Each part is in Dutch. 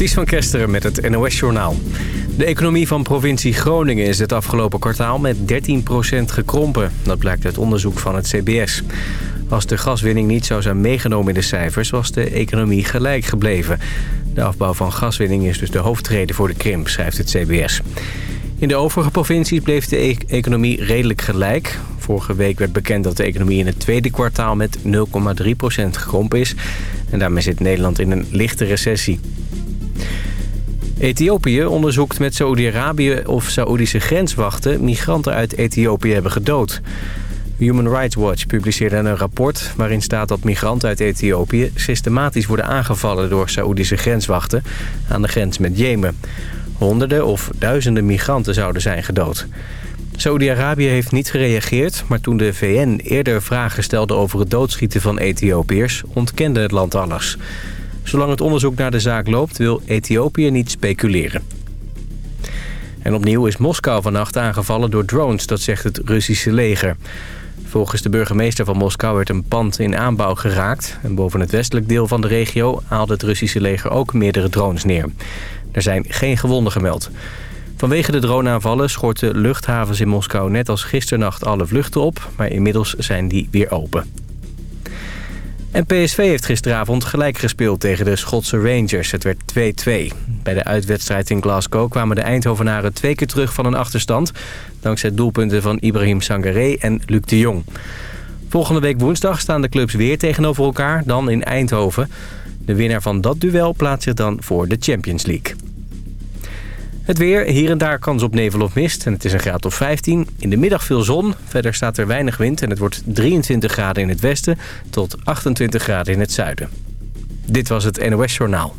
Ties van Kesteren met het NOS-journaal. De economie van provincie Groningen is het afgelopen kwartaal met 13% gekrompen. Dat blijkt uit onderzoek van het CBS. Als de gaswinning niet zou zijn meegenomen in de cijfers... was de economie gelijk gebleven. De afbouw van gaswinning is dus de hoofdreden voor de krimp, schrijft het CBS. In de overige provincies bleef de e- economie redelijk gelijk. Vorige week werd bekend dat de economie in het tweede kwartaal met 0,3% gekrompen is. En daarmee zit Nederland in een lichte recessie. Ethiopië onderzoekt met Saoedi-Arabië of Saoedische grenswachten migranten uit Ethiopië hebben gedood. Human Rights Watch publiceerde een rapport waarin staat dat migranten uit Ethiopië systematisch worden aangevallen door Saoedische grenswachten aan de grens met Jemen. Honderden of duizenden migranten zouden zijn gedood. Saoedi-Arabië heeft niet gereageerd, maar toen de VN eerder vragen stelde over het doodschieten van Ethiopiërs, ontkende het land alles. Zolang het onderzoek naar de zaak loopt, wil Ethiopië niet speculeren. En opnieuw is Moskou vannacht aangevallen door drones, dat zegt het Russische leger. Volgens de burgemeester van Moskou werd een pand in aanbouw geraakt. En boven het westelijk deel van de regio haalde het Russische leger ook meerdere drones neer. Er zijn geen gewonden gemeld. Vanwege de droneaanvallen schorten luchthavens in Moskou net als gisternacht alle vluchten op. Maar inmiddels zijn die weer open. En PSV heeft gisteravond gelijk gespeeld tegen de Schotse Rangers. Het werd 2-2. Bij de uitwedstrijd in Glasgow kwamen de Eindhovenaren twee keer terug van een achterstand... dankzij doelpunten van Ibrahim Sangaré en Luc de Jong. Volgende week woensdag staan de clubs weer tegenover elkaar, dan in Eindhoven. De winnaar van dat duel plaatst zich dan voor de Champions League. Het weer, hier en daar kans op nevel of mist en het is een graad of 15. In de middag veel zon, verder staat er weinig wind en het wordt 23 graden in het westen tot 28 graden in het zuiden. Dit was het NOS Journaal.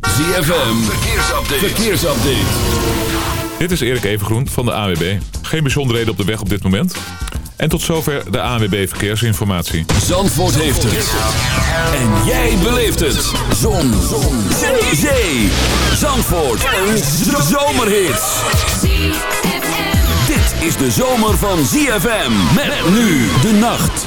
ZFM, verkeersupdate. verkeersupdate. Dit is Erik Evengroen van de AWB. Geen bijzonderheden op de weg op dit moment. En tot zover de ANWB Verkeersinformatie. Zandvoort heeft het. En jij beleeft het. Zon. Zon. Zee. Zee. Zandvoort. Een zomerhit. Dit is de zomer van ZFM. Met nu de nacht.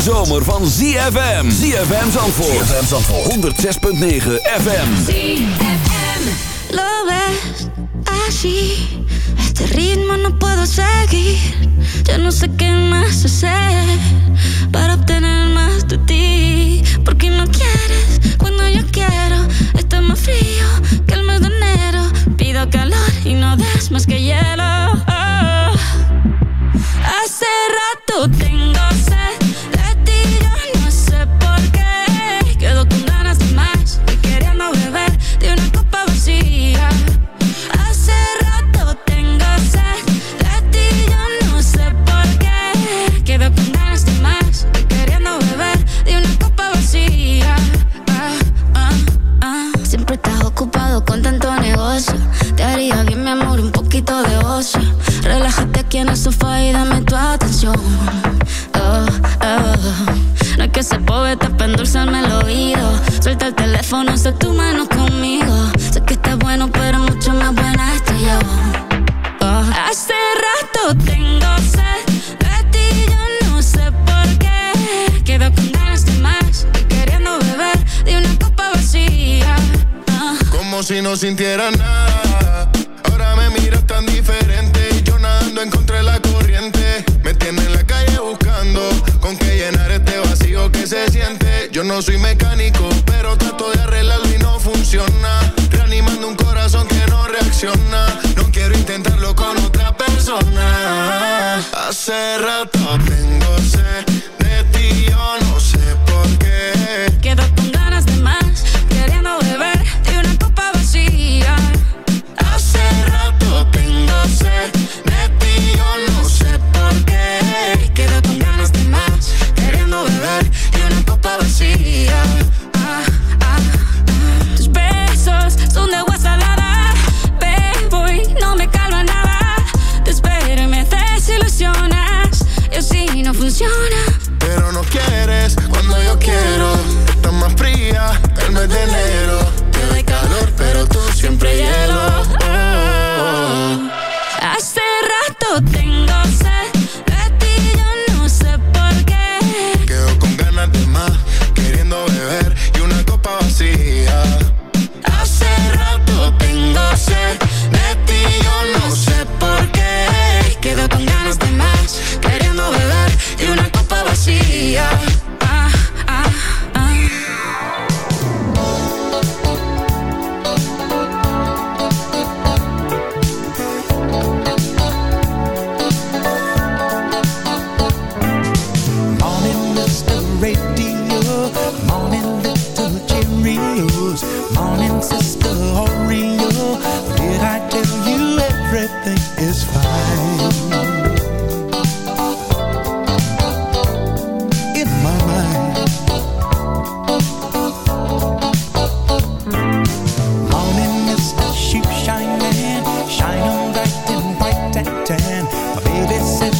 hete zomer van ZFM. ZFM Zandvoort. ZFM Zandvoort. 106.9 FM. ZFM. Lo ves así. Este ritmo no puedo seguir. Ya no sé qué más hacer. Para obtener más de ti. Porque no quieres cuando yo quiero. Está más frío que el mes de enero. Pido calor y no das más que hielo. teléfono, sé tu mano conmigo. Sé que estás bueno, pero mucho más buena estoy yo. Oh. Hace rato tengo sed de ti, yo no sé por qué. Quedo con ganas de más, queriendo beber de una copa vacía. Oh. Como si no sintiera nada hace rato tengo sed.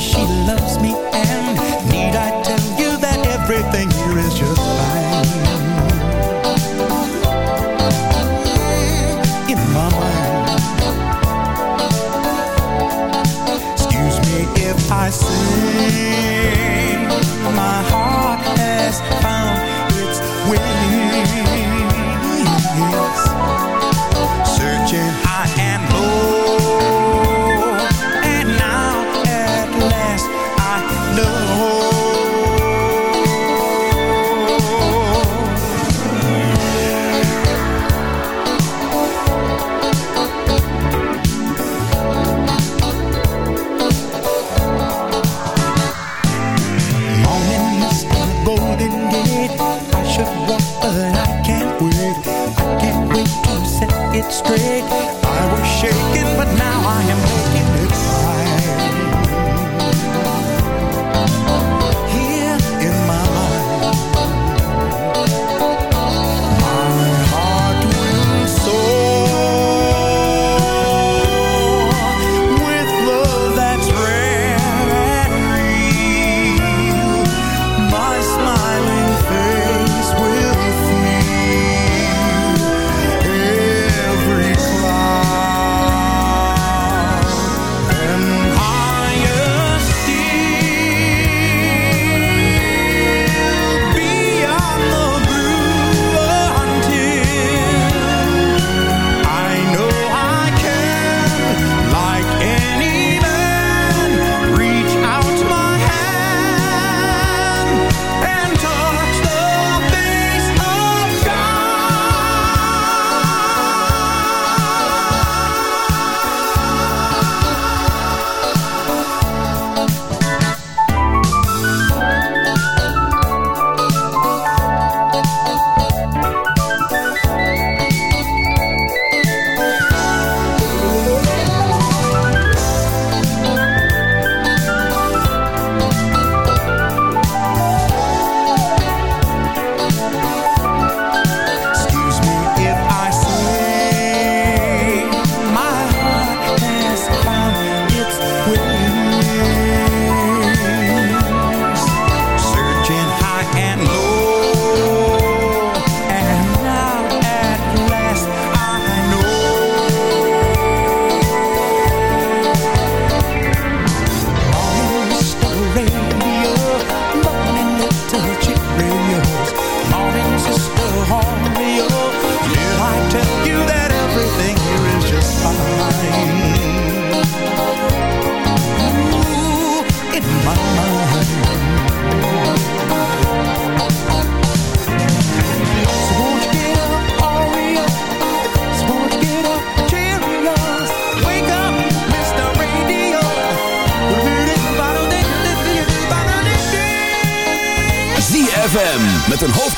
She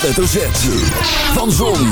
hoofdletter Z. Van Zon,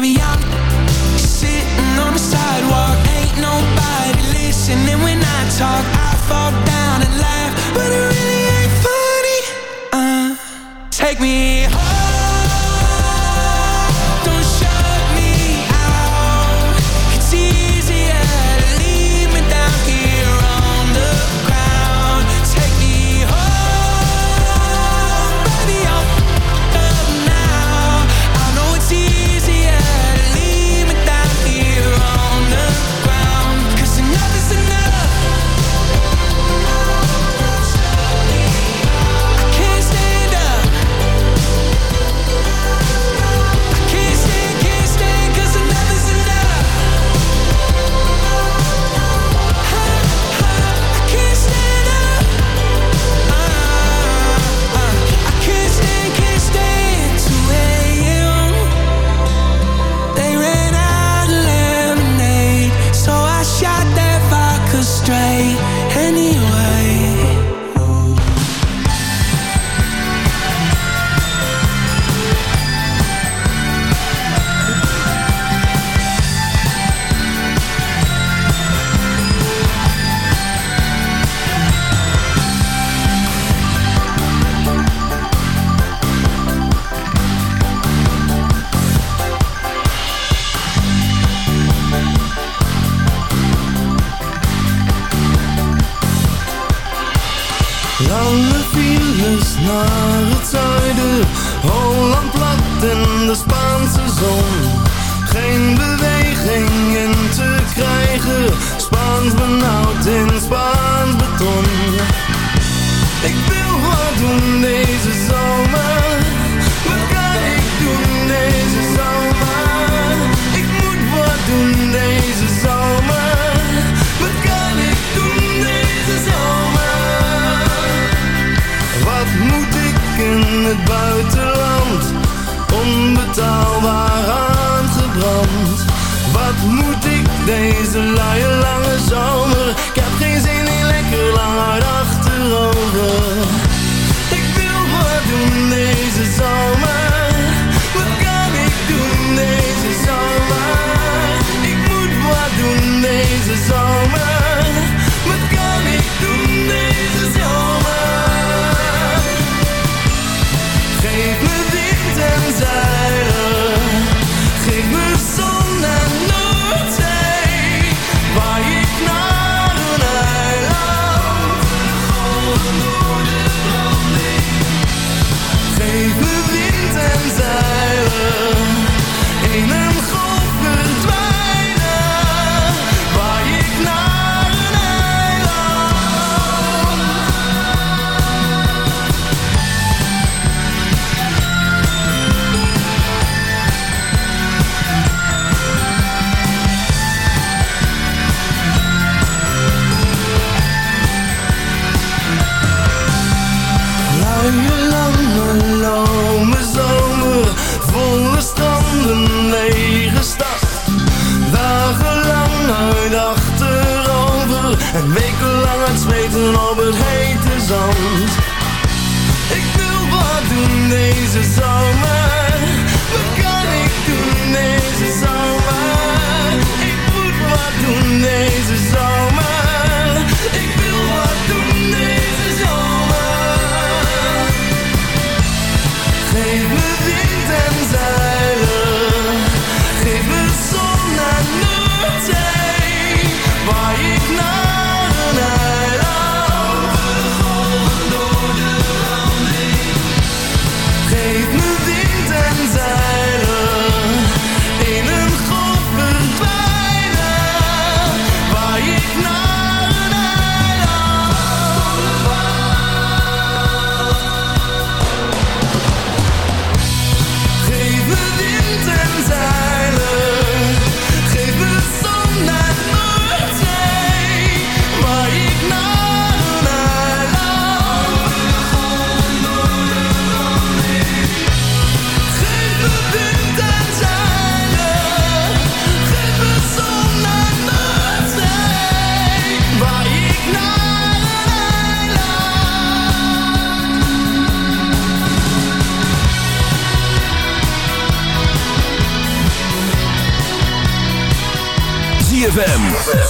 baby, I'm sitting on the sidewalk. Ain't nobody listening when I talk. I fall down and laugh, but it really ain't funny. Uh, Take me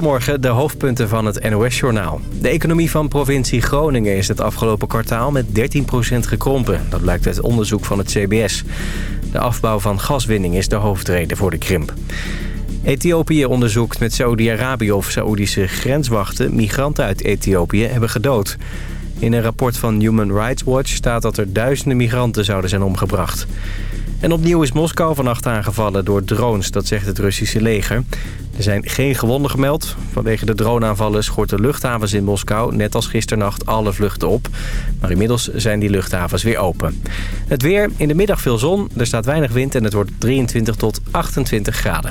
Goedemorgen, de hoofdpunten van het NOS-journaal. De economie van provincie Groningen is het afgelopen kwartaal met 13% gekrompen. Dat blijkt uit onderzoek van het CBS. De afbouw van gaswinning is de hoofdreden voor de krimp. Ethiopië onderzoekt met Saoedi-Arabië of Saoedische grenswachten... migranten uit Ethiopië hebben gedood. In een rapport van Human Rights Watch staat dat er duizenden migranten zouden zijn omgebracht. En opnieuw is Moskou vannacht aangevallen door drones, dat zegt het Russische leger. Er zijn geen gewonden gemeld. Vanwege de droneaanvallen schort de luchthavens in Moskou net als gisternacht alle vluchten op. Maar inmiddels zijn die luchthavens weer open. Het weer, in de middag veel zon, er staat weinig wind en het wordt 23 tot 28 graden.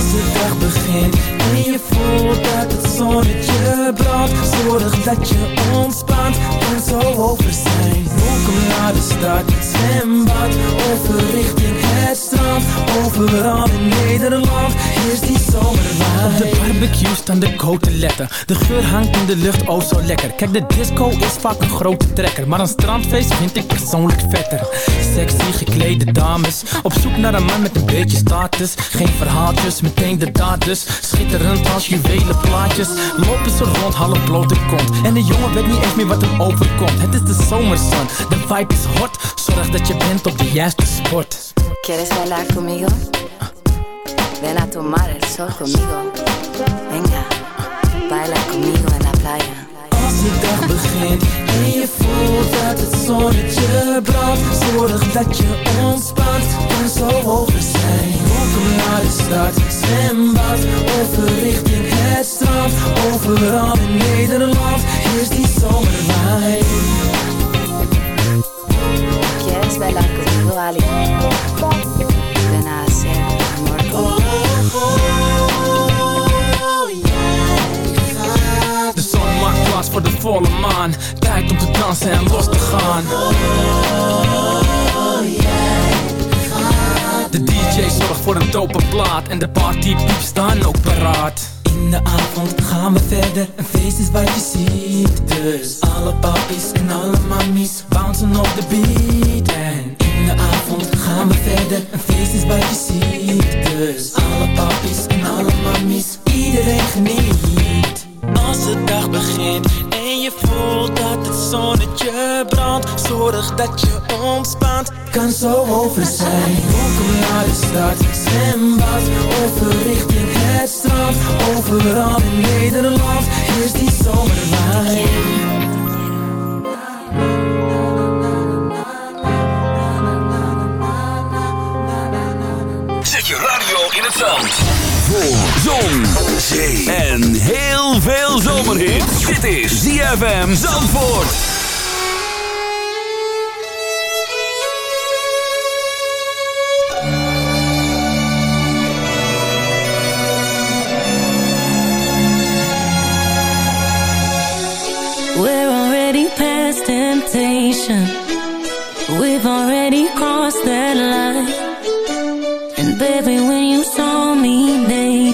Als de dag begint. En je voelt dat het zonnetje brandt. Zorg dat je ontspant zo over zijn. Welkom naar de stad, zwembad Over richting het strand. Overal in Nederland is die zomerwijn Op de barbecue staan de koteletten De geur hangt in de lucht, oh zo lekker. Kijk de disco is vaak een grote trekker. Maar een strandfeest vind ik persoonlijk vetter. Sexy geklede dames Op zoek naar een man met een beetje status. Geen verhaaltjes, meteen de daders. Schitterend als juwelen plaatjes. Lopen ze rond, half blote kont. En de jongen weet niet eens meer wat hem overkomt Het is de zomerzon, de vibe is hot Zorg dat je bent op de juiste sport ¿Quieres bailar conmigo? Ven a tomar el sol conmigo. Venga, baila conmigo en la playa. Als de dag begint en je voelt dat het zonnetje brandt Zorg dat je ontspant en zo over zijn naar de stad, zwembad Over richting het strand. Overal in Nederland is die zomerwijn. ¿Quieres bailar conmigo, Ali? Ven a hacer amor conmigo. De zon maakt volle maan. Tijd om te dansen en los te gaan. De DJ zorgt voor een dope plaat. En de partypieps staan ook paraat. In de avond gaan we verder, een feest is wat je ziet. Dus alle papies en alle mammies bouncen op de beat. En in de avond gaan we verder, een feest is wat je ziet. Dus alle papies en alle mammies, iedereen geniet. Als de dag begint je voelt dat het zonnetje brandt. Zorg dat je ontspant, kan zo over zijn. Welkom naar de stad, zwembad, overrichting het strand. Overal in Nederland is die zomerwijn Zet je radio in het zand. Voor zon, zee en heel veel zomerhit. Dit is ZFM Zandvoort. We're already past temptation.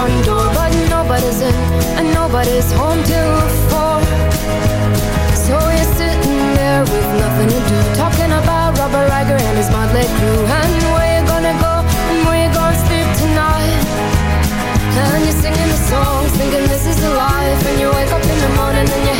front door, but nobody's in, and nobody's home till four. So you're sitting there with nothing to do, talking about Robert Riger and his motley crew, and where you gonna go, and where you gonna sleep tonight. And you're singing the songs, thinking this is the life, and you wake up in the morning and you're